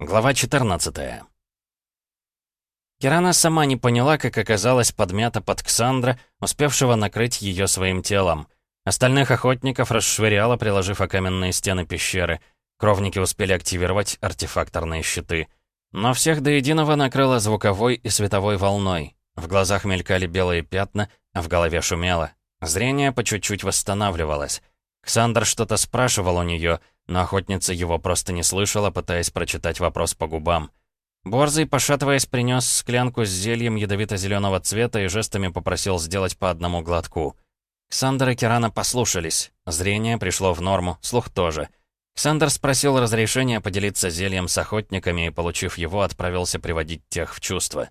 Глава 14 Кирана сама не поняла, как оказалась подмята под Ксандра, успевшего накрыть ее своим телом. Остальных охотников расшвыряло, приложив о каменные стены пещеры. Кровники успели активировать артефакторные щиты. Но всех до единого накрыло звуковой и световой волной. В глазах мелькали белые пятна, а в голове шумело. Зрение по чуть-чуть восстанавливалось. Ксандр что-то спрашивал у нее — но охотница его просто не слышала, пытаясь прочитать вопрос по губам. Борзый, пошатываясь, принес склянку с зельем ядовито-зеленого цвета и жестами попросил сделать по одному глотку. Ксандр и Кирана послушались. Зрение пришло в норму, слух тоже. Ксандр спросил разрешения поделиться зельем с охотниками и, получив его, отправился приводить тех в чувство.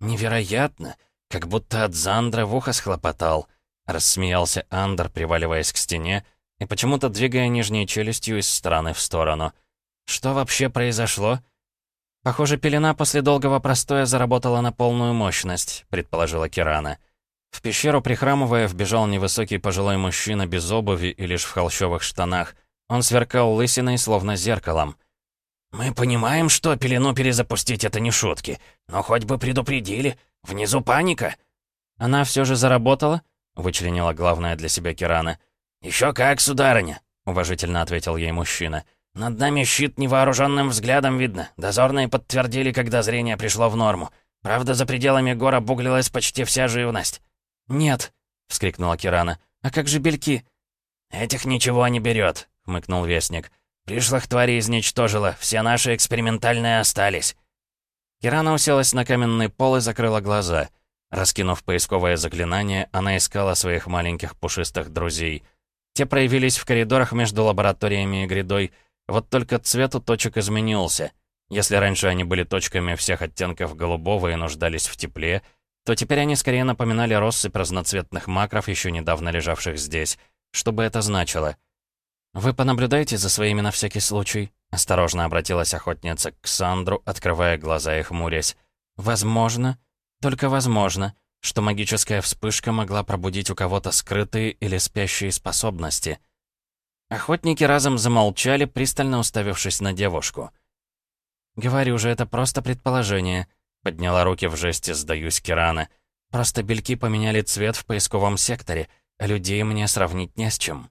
«Невероятно! Как будто от Зандра в ухо схлопотал!» — рассмеялся Андер, приваливаясь к стене, — и почему-то двигая нижней челюстью из стороны в сторону. Что вообще произошло? Похоже, пелена после долгого простоя заработала на полную мощность, предположила Кирана. В пещеру, прихрамывая, вбежал невысокий пожилой мужчина без обуви и лишь в холщовых штанах. Он сверкал лысиной, словно зеркалом. «Мы понимаем, что пелену перезапустить — это не шутки, но хоть бы предупредили. Внизу паника». «Она все же заработала?» — вычленила главное для себя Кирана. «Еще как, сударыня», — уважительно ответил ей мужчина. «Над нами щит невооруженным взглядом видно. Дозорные подтвердили, когда зрение пришло в норму. Правда, за пределами гор обуглилась почти вся живность». «Нет», — вскрикнула Кирана. «А как же бельки?» «Этих ничего не берет», — хмыкнул Вестник. «Пришлых тварей изничтожила, все наши экспериментальные остались». Кирана уселась на каменный пол и закрыла глаза. Раскинув поисковое заклинание, она искала своих маленьких пушистых друзей — те проявились в коридорах между лабораториями и грядой. Вот только цвет у точек изменился. Если раньше они были точками всех оттенков голубого и нуждались в тепле, то теперь они скорее напоминали россыпь разноцветных макров, еще недавно лежавших здесь. Что бы это значило? «Вы понаблюдайте за своими на всякий случай», — осторожно обратилась охотница к Сандру, открывая глаза и хмурясь. «Возможно, только возможно, что магическая вспышка могла пробудить у кого-то скрытые или спящие способности. Охотники разом замолчали, пристально уставившись на девушку. «Говорю же, это просто предположение», — подняла руки в жесте «сдаюсь Кирана». «Просто бельки поменяли цвет в поисковом секторе, а людей мне сравнить не с чем».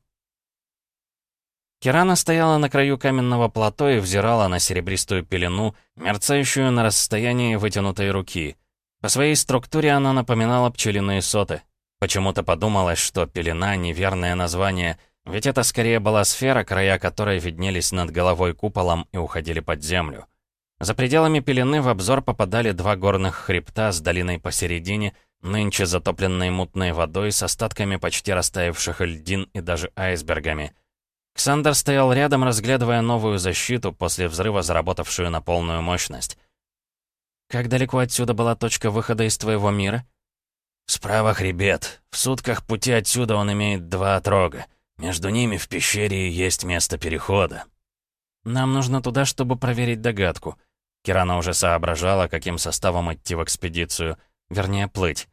Кирана стояла на краю каменного плато и взирала на серебристую пелену, мерцающую на расстоянии вытянутой руки — по своей структуре она напоминала пчелиные соты. Почему-то подумалось, что пелена — неверное название, ведь это скорее была сфера, края которой виднелись над головой куполом и уходили под землю. За пределами пелены в обзор попадали два горных хребта с долиной посередине, нынче затопленной мутной водой с остатками почти растаявших льдин и даже айсбергами. Ксандер стоял рядом, разглядывая новую защиту, после взрыва заработавшую на полную мощность. «Как далеко отсюда была точка выхода из твоего мира?» «Справа хребет. В сутках пути отсюда он имеет два отрога. Между ними в пещере есть место перехода». «Нам нужно туда, чтобы проверить догадку». Кирана уже соображала, каким составом идти в экспедицию. Вернее, плыть.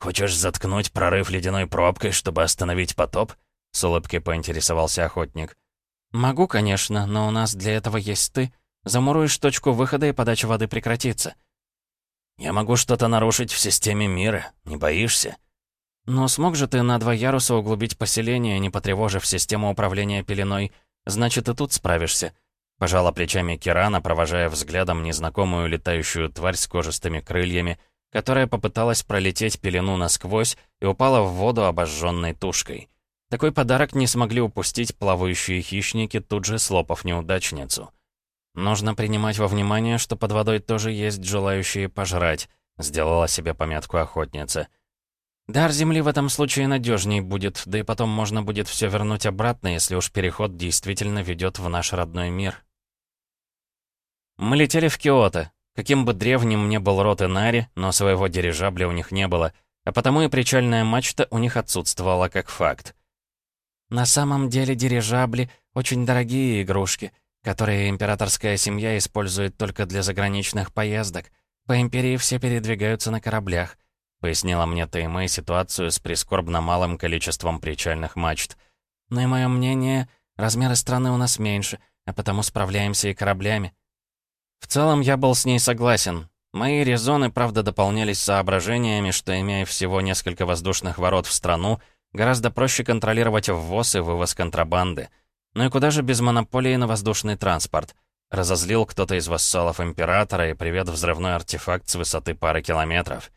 «Хочешь заткнуть прорыв ледяной пробкой, чтобы остановить потоп?» С улыбкой поинтересовался охотник. «Могу, конечно, но у нас для этого есть ты. Замуруешь точку выхода, и подача воды прекратится. Я могу что-то нарушить в системе мира, не боишься? Но смог же ты на два яруса углубить поселение, не потревожив систему управления пеленой? Значит, и тут справишься. Пожала плечами Кирана, провожая взглядом незнакомую летающую тварь с кожистыми крыльями, которая попыталась пролететь пелену насквозь и упала в воду обожженной тушкой. Такой подарок не смогли упустить плавающие хищники, тут же слопав неудачницу. «Нужно принимать во внимание, что под водой тоже есть желающие пожрать», — сделала себе пометку охотница. «Дар земли в этом случае надежней будет, да и потом можно будет все вернуть обратно, если уж переход действительно ведет в наш родной мир». Мы летели в Киото. Каким бы древним ни был род Инари, но своего дирижабля у них не было, а потому и причальная мачта у них отсутствовала как факт. «На самом деле дирижабли — очень дорогие игрушки», которые императорская семья использует только для заграничных поездок. По империи все передвигаются на кораблях», — пояснила мне Таймэй ситуацию с прискорбно малым количеством причальных мачт. «Но и мое мнение, размеры страны у нас меньше, а потому справляемся и кораблями. В целом я был с ней согласен. Мои резоны, правда, дополнялись соображениями, что, имея всего несколько воздушных ворот в страну, гораздо проще контролировать ввоз и вывоз контрабанды. Ну и куда же без монополии на воздушный транспорт? Разозлил кто-то из вассалов императора и привет взрывной артефакт с высоты пары километров.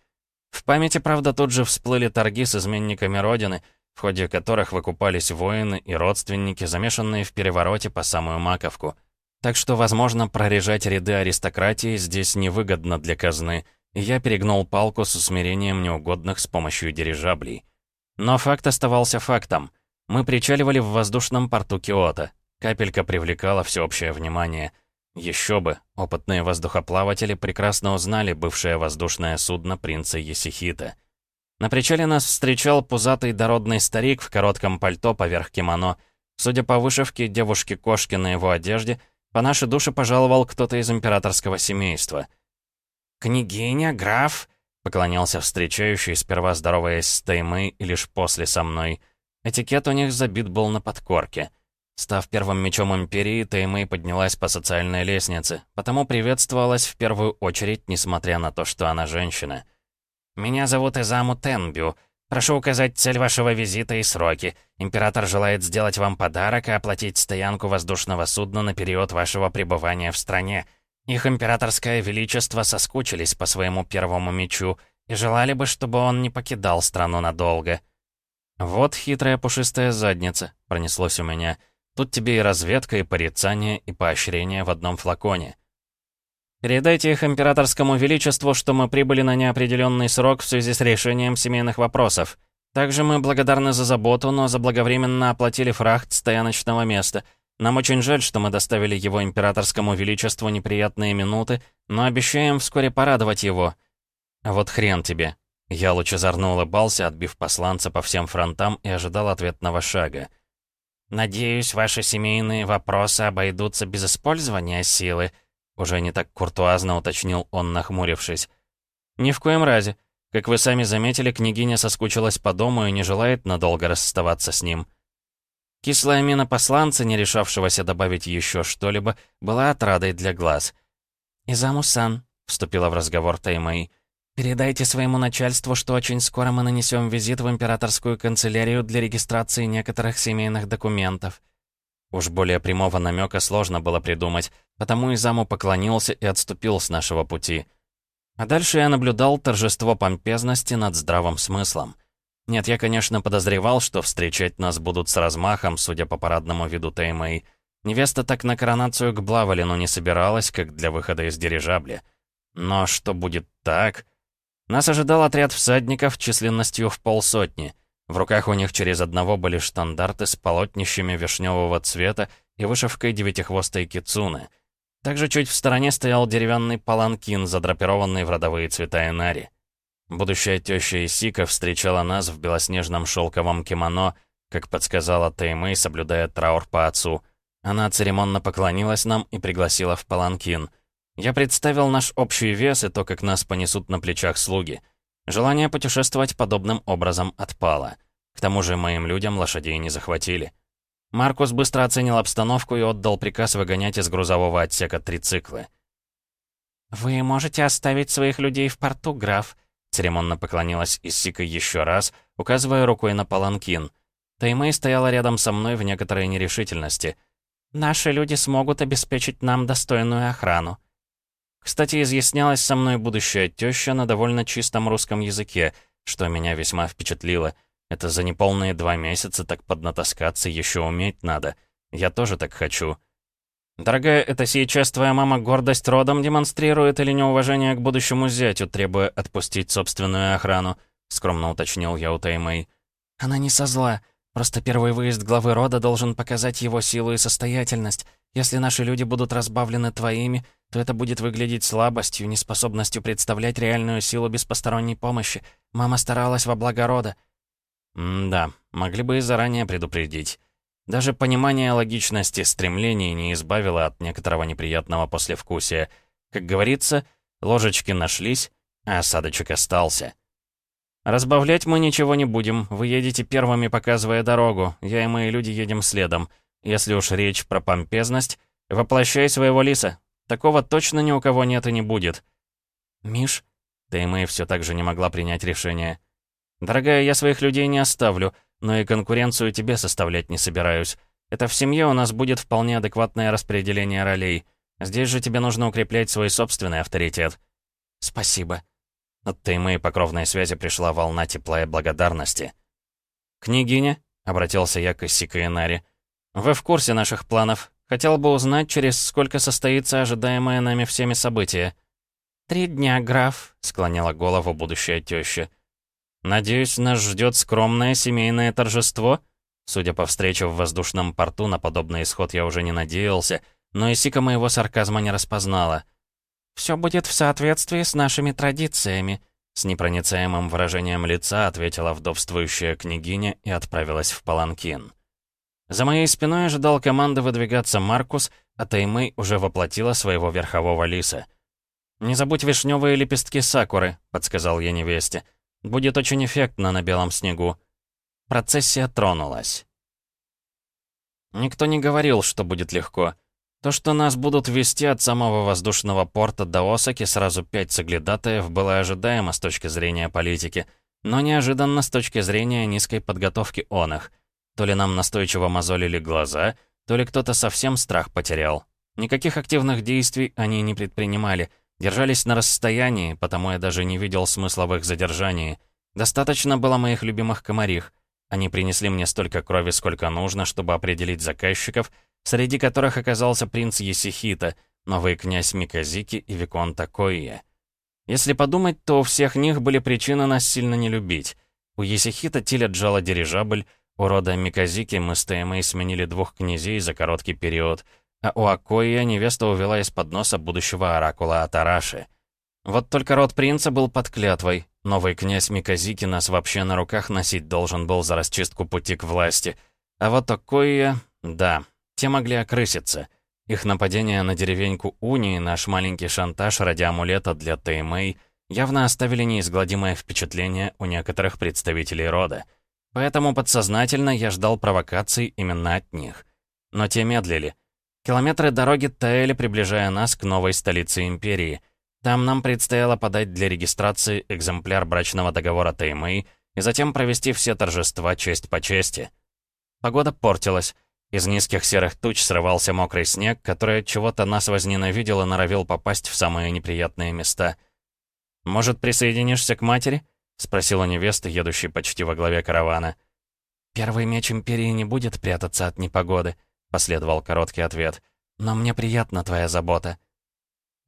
В памяти, правда, тут же всплыли торги с изменниками Родины, в ходе которых выкупались воины и родственники, замешанные в перевороте по самую маковку. Так что, возможно, прорежать ряды аристократии здесь невыгодно для казны, и я перегнул палку с усмирением неугодных с помощью дирижаблей. Но факт оставался фактом. Мы причаливали в воздушном порту Киото. Капелька привлекала всеобщее внимание — еще бы, опытные воздухоплаватели прекрасно узнали бывшее воздушное судно принца Есихита. На причале нас встречал пузатый дородный старик в коротком пальто поверх кимоно. Судя по вышивке девушки-кошки на его одежде, по нашей душе пожаловал кто-то из императорского семейства. «Княгиня, граф!» — поклонялся встречающий, сперва здороваясь с Таймой и лишь после со мной. Этикет у них забит был на подкорке — Став первым мечом Империи, Теймэй поднялась по социальной лестнице, потому приветствовалась в первую очередь, несмотря на то, что она женщина. «Меня зовут Изаму Тенбю. Прошу указать цель вашего визита и сроки. Император желает сделать вам подарок и оплатить стоянку воздушного судна на период вашего пребывания в стране. Их императорское величество соскучились по своему первому мечу и желали бы, чтобы он не покидал страну надолго». «Вот хитрая пушистая задница», — пронеслось у меня, — Тут тебе и разведка, и порицание, и поощрение в одном флаконе. Передайте их императорскому величеству, что мы прибыли на неопределенный срок в связи с решением семейных вопросов. Также мы благодарны за заботу, но заблаговременно оплатили фрахт стояночного места. Нам очень жаль, что мы доставили его императорскому величеству неприятные минуты, но обещаем вскоре порадовать его. А вот хрен тебе. Я лучезарно улыбался, отбив посланца по всем фронтам и ожидал ответного шага. «Надеюсь, ваши семейные вопросы обойдутся без использования силы», уже не так куртуазно уточнил он, нахмурившись. «Ни в коем разе. Как вы сами заметили, княгиня соскучилась по дому и не желает надолго расставаться с ним». Кислая мина посланца, не решавшегося добавить еще что-либо, была отрадой для глаз. «Изаму-сан», — вступила в разговор Таймэй, — «Передайте своему начальству, что очень скоро мы нанесем визит в императорскую канцелярию для регистрации некоторых семейных документов». Уж более прямого намека сложно было придумать, потому и заму поклонился и отступил с нашего пути. А дальше я наблюдал торжество помпезности над здравым смыслом. Нет, я, конечно, подозревал, что встречать нас будут с размахом, судя по парадному виду Теймэй. Невеста так на коронацию к Блавалину не собиралась, как для выхода из дирижабля. Но что будет так... Нас ожидал отряд всадников численностью в полсотни. В руках у них через одного были штандарты с полотнищами вишневого цвета и вышивкой девятихвостой кицуны. Также чуть в стороне стоял деревянный паланкин, задрапированный в родовые цвета Энари. Будущая теща Исика встречала нас в белоснежном шелковом кимоно, как подсказала Теймэй, соблюдая траур по отцу. Она церемонно поклонилась нам и пригласила в паланкин — я представил наш общий вес и то, как нас понесут на плечах слуги. Желание путешествовать подобным образом отпало. К тому же моим людям лошадей не захватили. Маркус быстро оценил обстановку и отдал приказ выгонять из грузового отсека трициклы. «Вы можете оставить своих людей в порту, граф», церемонно поклонилась Иссика еще раз, указывая рукой на паланкин. Таймэй стояла рядом со мной в некоторой нерешительности. «Наши люди смогут обеспечить нам достойную охрану». Кстати, изъяснялась со мной будущая теща на довольно чистом русском языке, что меня весьма впечатлило. Это за неполные два месяца так поднатаскаться еще уметь надо. Я тоже так хочу. «Дорогая, это сейчас твоя мама гордость родом демонстрирует или неуважение к будущему зятю, требуя отпустить собственную охрану?» — скромно уточнил я у Таймэй. «Она не со зла. Просто первый выезд главы рода должен показать его силу и состоятельность. Если наши люди будут разбавлены твоими, то это будет выглядеть слабостью, неспособностью представлять реальную силу без посторонней помощи. Мама старалась во благо рода. М-да, могли бы и заранее предупредить. Даже понимание логичности стремлений не избавило от некоторого неприятного послевкусия. Как говорится, ложечки нашлись, а осадочек остался. «Разбавлять мы ничего не будем. Вы едете первыми, показывая дорогу. Я и мои люди едем следом. Если уж речь про помпезность, воплощай своего лиса. Такого точно ни у кого нет и не будет. Миш, Теймэй все так же не могла принять решение. «Дорогая, я своих людей не оставлю, но и конкуренцию тебе составлять не собираюсь. Это в семье у нас будет вполне адекватное распределение ролей. Здесь же тебе нужно укреплять свой собственный авторитет». «Спасибо». От Теймэй по кровной связи пришла волна тепла и благодарности. «Княгиня?» — обратился я к Исика Инари. «Вы в курсе наших планов. Хотел бы узнать, через сколько состоится ожидаемое нами всеми событие». «Три дня, граф», — склонила голову будущая теща. «Надеюсь, нас ждет скромное семейное торжество?» Судя по встрече в воздушном порту, на подобный исход я уже не надеялся, но Исика моего сарказма не распознала. «Все будет в соответствии с нашими традициями», с непроницаемым выражением лица ответила вдовствующая княгиня и отправилась в Паланкин. За моей спиной ожидал команды выдвигаться Маркус, а Таймэй уже воплотила своего верхового лиса. «Не забудь вишневые лепестки сакуры», — подсказал я невесте. «Будет очень эффектно на белом снегу». Процессия тронулась. Никто не говорил, что будет легко. То, что нас будут вести от самого воздушного порта до Осаки сразу пять соглядатаев, было ожидаемо с точки зрения политики, но неожиданно с точки зрения низкой подготовки он их. То ли нам настойчиво мозолили глаза, то ли кто-то совсем страх потерял. Никаких активных действий они не предпринимали, держались на расстоянии, потому я даже не видел смысла в их задержании. Достаточно было моих любимых комарих. Они принесли мне столько крови, сколько нужно, чтобы определить заказчиков — среди которых оказался принц Есихита, новый князь Миказики и Виконта Койя. Если подумать, то у всех них были причины нас сильно не любить. У Есихита Тиля джала дирижабль, у рода Миказики мы с Теймой сменили двух князей за короткий период, а у Акоя невеста увела из-под носа будущего оракула Атараши. Вот только род принца был под клятвой. Новый князь Миказики нас вообще на руках носить должен был за расчистку пути к власти. А вот Акоя... Да, те могли окрыситься. Их нападение на деревеньку Уни, наш маленький шантаж ради амулета для Теймэй явно оставили неизгладимое впечатление у некоторых представителей рода. Поэтому подсознательно я ждал провокаций именно от них. Но те медлили. Километры дороги таяли, приближая нас к новой столице Империи. Там нам предстояло подать для регистрации экземпляр брачного договора Теймэй и затем провести все торжества честь по чести. Погода портилась. Из низких серых туч срывался мокрый снег, который от чего-то нас возненавидел и норовил попасть в самые неприятные места. «Может, присоединишься к матери?» — спросила невеста, едущей почти во главе каравана. «Первый меч Империи не будет прятаться от непогоды», — последовал короткий ответ. «Но мне приятна твоя забота».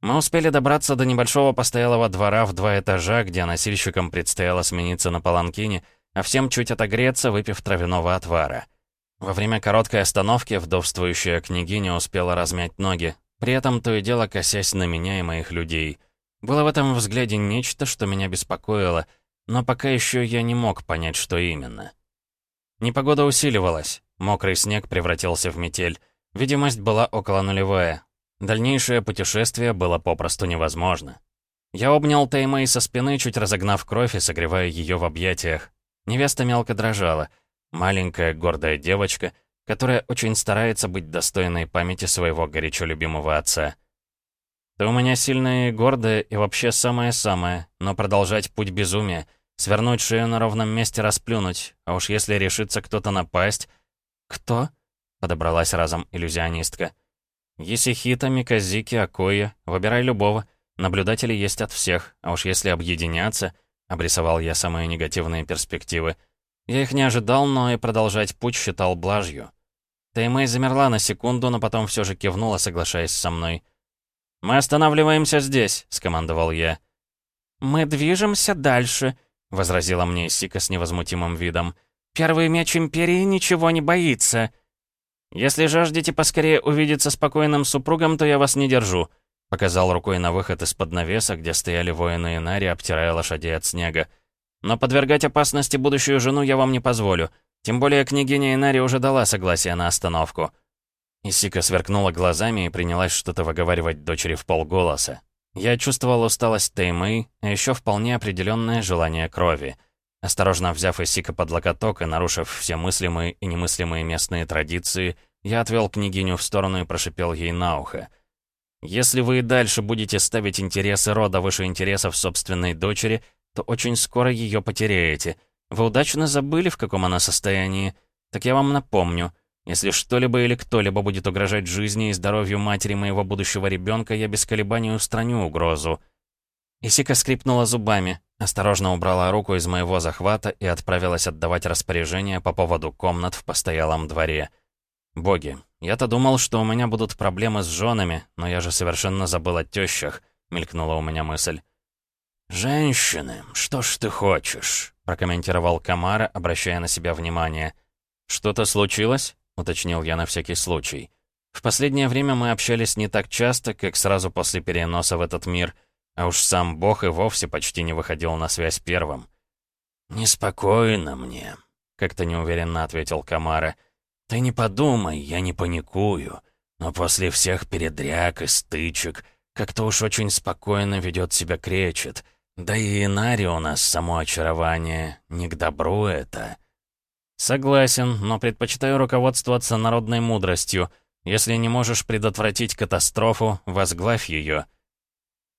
Мы успели добраться до небольшого постоялого двора в два этажа, где носильщикам предстояло смениться на паланкине, а всем чуть отогреться, выпив травяного отвара. Во время короткой остановки вдовствующая княгиня успела размять ноги, при этом то и дело косясь на меня и моих людей. Было в этом взгляде нечто, что меня беспокоило, но пока еще я не мог понять, что именно. Непогода усиливалась, мокрый снег превратился в метель, видимость была около нулевая. Дальнейшее путешествие было попросту невозможно. Я обнял Теймэй со спины, чуть разогнав кровь и согревая ее в объятиях. Невеста мелко дрожала — Маленькая гордая девочка, которая очень старается быть достойной памяти своего горячо любимого отца. «Ты у меня сильная и гордая, и вообще самое-самое, но продолжать путь безумия, свернуть шею на ровном месте расплюнуть, а уж если решится кто-то напасть...» «Кто?» — подобралась разом иллюзионистка. «Есихита, Миказики, Акоя, выбирай любого. Наблюдатели есть от всех, а уж если объединяться...» — обрисовал я самые негативные перспективы — я их не ожидал, но и продолжать путь считал блажью. Таймэй замерла на секунду, но потом все же кивнула, соглашаясь со мной. «Мы останавливаемся здесь», — скомандовал я. «Мы движемся дальше», — возразила мне Сика с невозмутимым видом. «Первый меч Империи ничего не боится». «Если жаждете поскорее увидеться с покойным супругом, то я вас не держу», — показал рукой на выход из-под навеса, где стояли воины Инари, обтирая лошадей от снега. Но подвергать опасности будущую жену я вам не позволю. Тем более княгиня Инари уже дала согласие на остановку». Исика сверкнула глазами и принялась что-то выговаривать дочери в полголоса. Я чувствовал усталость Теймы, а еще вполне определенное желание крови. Осторожно взяв Исика под локоток и нарушив все мыслимые и немыслимые местные традиции, я отвел княгиню в сторону и прошипел ей на ухо. Если вы и дальше будете ставить интересы рода выше интересов собственной дочери, то очень скоро ее потеряете. Вы удачно забыли, в каком она состоянии. Так я вам напомню. Если что-либо или кто-либо будет угрожать жизни и здоровью матери моего будущего ребенка, я без колебаний устраню угрозу». Исика скрипнула зубами, осторожно убрала руку из моего захвата и отправилась отдавать распоряжение по поводу комнат в постоялом дворе. «Боги, я-то думал, что у меня будут проблемы с женами, но я же совершенно забыл о тещах», — мелькнула у меня мысль. «Женщины, что ж ты хочешь?» — прокомментировал Камара, обращая на себя внимание. «Что-то случилось?» — уточнил я на всякий случай. «В последнее время мы общались не так часто, как сразу после переноса в этот мир, а уж сам Бог и вовсе почти не выходил на связь первым». «Неспокойно мне», — как-то неуверенно ответил Камара. «Ты не подумай, я не паникую, но после всех передряг и стычек как-то уж очень спокойно ведет себя кречет». Да и Инари у нас само очарование, не к добру это. Согласен, но предпочитаю руководствоваться народной мудростью. Если не можешь предотвратить катастрофу, возглавь ее.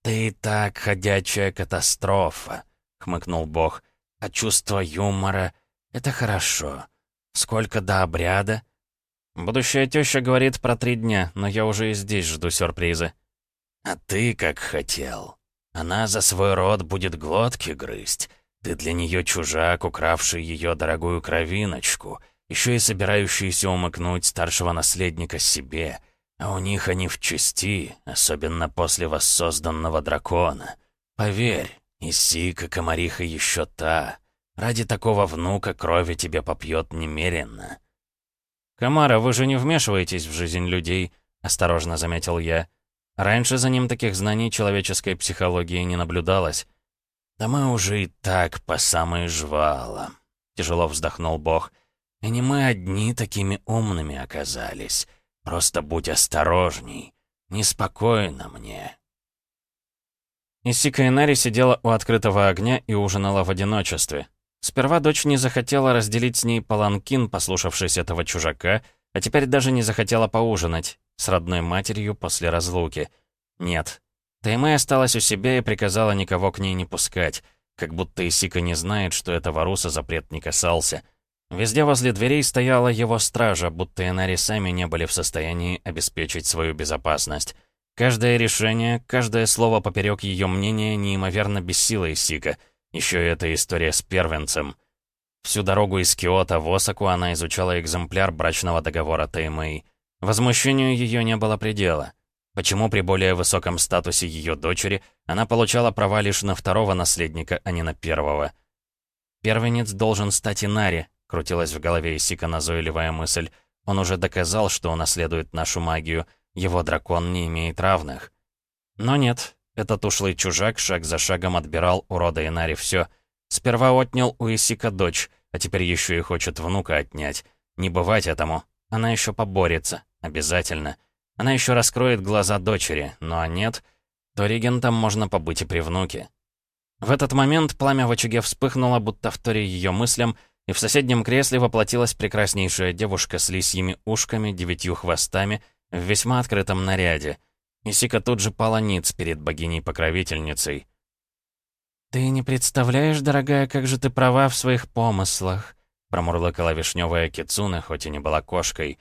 «Ты так ходячая катастрофа», — хмыкнул Бог. «А чувство юмора — это хорошо. Сколько до обряда?» «Будущая теща говорит про три дня, но я уже и здесь жду сюрпризы». «А ты как хотел», она за свой род будет глотки грызть. Ты для нее чужак, укравший ее дорогую кровиночку, еще и собирающийся умыкнуть старшего наследника себе. А у них они в чести, особенно после воссозданного дракона. Поверь, Исика Комариха еще та. Ради такого внука крови тебе попьет немеренно. «Камара, вы же не вмешиваетесь в жизнь людей», — осторожно заметил я. Раньше за ним таких знаний человеческой психологии не наблюдалось. «Да мы уже и так по самые жвала», — тяжело вздохнул Бог. «И не мы одни такими умными оказались. Просто будь осторожней. Неспокойно мне». Исика Инари сидела у открытого огня и ужинала в одиночестве. Сперва дочь не захотела разделить с ней паланкин, послушавшись этого чужака, а теперь даже не захотела поужинать с родной матерью после разлуки. Нет. Таймэ осталась у себя и приказала никого к ней не пускать, как будто Исика не знает, что этого руса запрет не касался. Везде возле дверей стояла его стража, будто Инари сами не были в состоянии обеспечить свою безопасность. Каждое решение, каждое слово поперек ее мнения неимоверно бессило Исика. Еще и эта история с первенцем. Всю дорогу из Киота в Осаку она изучала экземпляр брачного договора Таймэй. Возмущению ее не было предела. Почему при более высоком статусе ее дочери она получала права лишь на второго наследника, а не на первого? «Первенец должен стать Инари», — крутилась в голове Исика назойливая мысль. «Он уже доказал, что унаследует нашу магию. Его дракон не имеет равных». Но нет, этот ушлый чужак шаг за шагом отбирал у рода Инари все. Сперва отнял у Исика дочь, а теперь еще и хочет внука отнять. Не бывать этому. Она еще поборется. Обязательно. Она еще раскроет глаза дочери, ну а нет, то регентом можно побыть и при внуке. В этот момент пламя в очаге вспыхнуло, будто в торе ее мыслям, и в соседнем кресле воплотилась прекраснейшая девушка с лисьими ушками, девятью хвостами, в весьма открытом наряде. Исика тут же пала ниц перед богиней-покровительницей. «Ты не представляешь, дорогая, как же ты права в своих помыслах», промурлыкала вишневая кицуна, хоть и не была кошкой.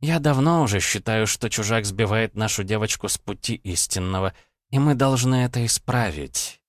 Я давно уже считаю, что чужак сбивает нашу девочку с пути истинного, и мы должны это исправить.